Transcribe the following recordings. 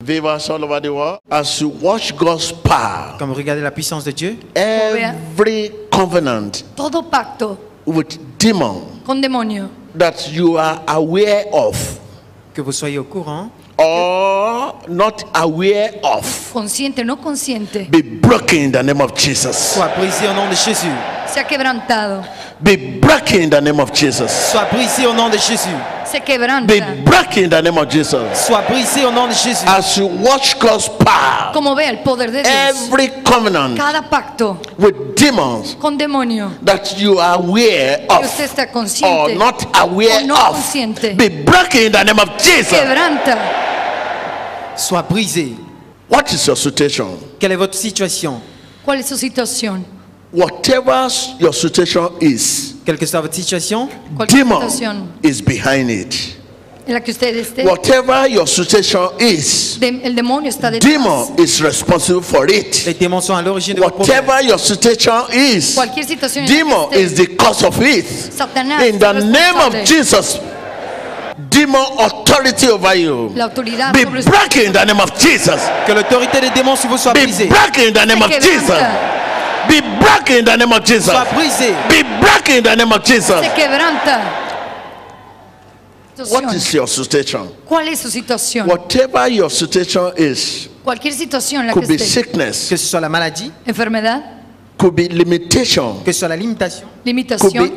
All over the world, as you watch God's power, Comme regardez la puissance de Dieu, every covenant Todo pacto with demon con demonio that you are aware of que vous soyez au courant or not aware of consciente no consciente, be broken in the name of Jesus. soit brisé au nom de Jésus. se ha quebrantado, Be broken in the name of Jesus. Soit brisé au nom de Jésus. se quebranta. Be broken in the name of Jesus. Soit brisé au nom de Jésus. As you watch God's power, Como vea el poder de Dios, every covenant cada pacto with demons con demonio that you are aware que of usted está or consciente, not aware o no of consciente. be broken in the name of Jesus. quebranta. Soit brisé. What is your situation? Quelle est votre situation? ¿Cuál es su situación? Whatever your situation is, Quelle que soit votre situation, demon is behind it. la que usted esté, Whatever your situation is, de- el demonio está detrás. demon is responsible for it. les démons sont à l'origine de. Whatever your situation is, Cualquier situación demon is the cause of it. Satanás In the name of. Jesus, demon authority over you. la Be broken in the name of Jesus. Que l'autorité des démons sur vous soit Be brisée. broken in the name of se Jesus. Quebranta, Be broken in the name of Jesus. Soit brisée. Be broken in the name of Jesus. se quebranta. What Situación. your situation? ¿Cuál es su situación? Whatever your situation is, Cualquier situación en la que could be esté, sickness, Que ce soit la maladie, enfermedad, could be limitation, que ce soit la limitation, be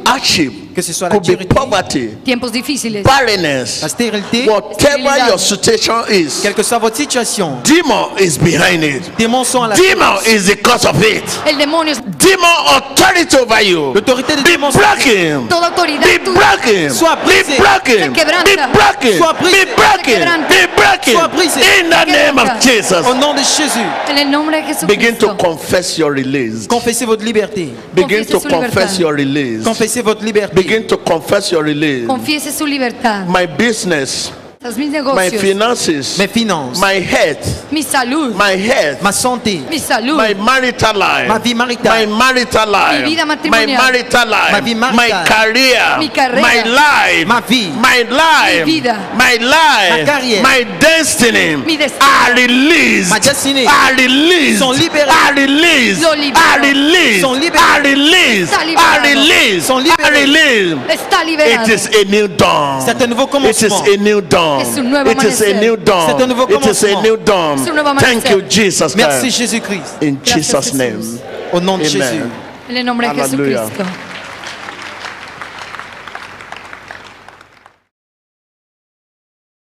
hardship, que ce soit la be tiempos difíciles, la barrenness. stérilité, Whatever your situation is, quelle que soit votre situation, demon is behind it. démons sont à la Demon is the cause of it. el demonio es Demon authority over you. L'autorité des Be démons broken. toda autoridad Be broken. Soit Be broken. Be broken. Soit brisé. Be broken. Be broken. Soit brisé. In the name of. Jesus. au nom de Jésus. En el nombre de Begin to confess your release. Confessez votre liberté. Begin to confess your release. Confessez votre liberté. Begin to confess your release. Confiese su libertad. My business, mis my negocios, finances, Mes finances, my health, mi salud, my health, ma santé, mi salud, my marital life, Ma vie maritale. my marital life, vida my matrimonial. marital life, Ma vie my maritale. career, Mi carrera. my life, Ma vie. my life, Mi vida. my life, Ma carrière. my destiny, Mi destino. are released, Ma destinée. are released, Sont libérées. are released, Lo libero. are released, Sont libérées. are released, Está are liberado. released, Sont libérées. are released. está It liberado. is a new dawn. C'est un nouveau It is commencement. a new dawn. Es un nuevo It is a new dawn. C'est un nouveau It is a new dawn. Es un nuevo Thank you, Jesus Merci Christ. Jésus-Christ. In Gracias, Jesus' name. Au nom de Amen. Jésus. En el nombre de Hallelujah. Jesucristo.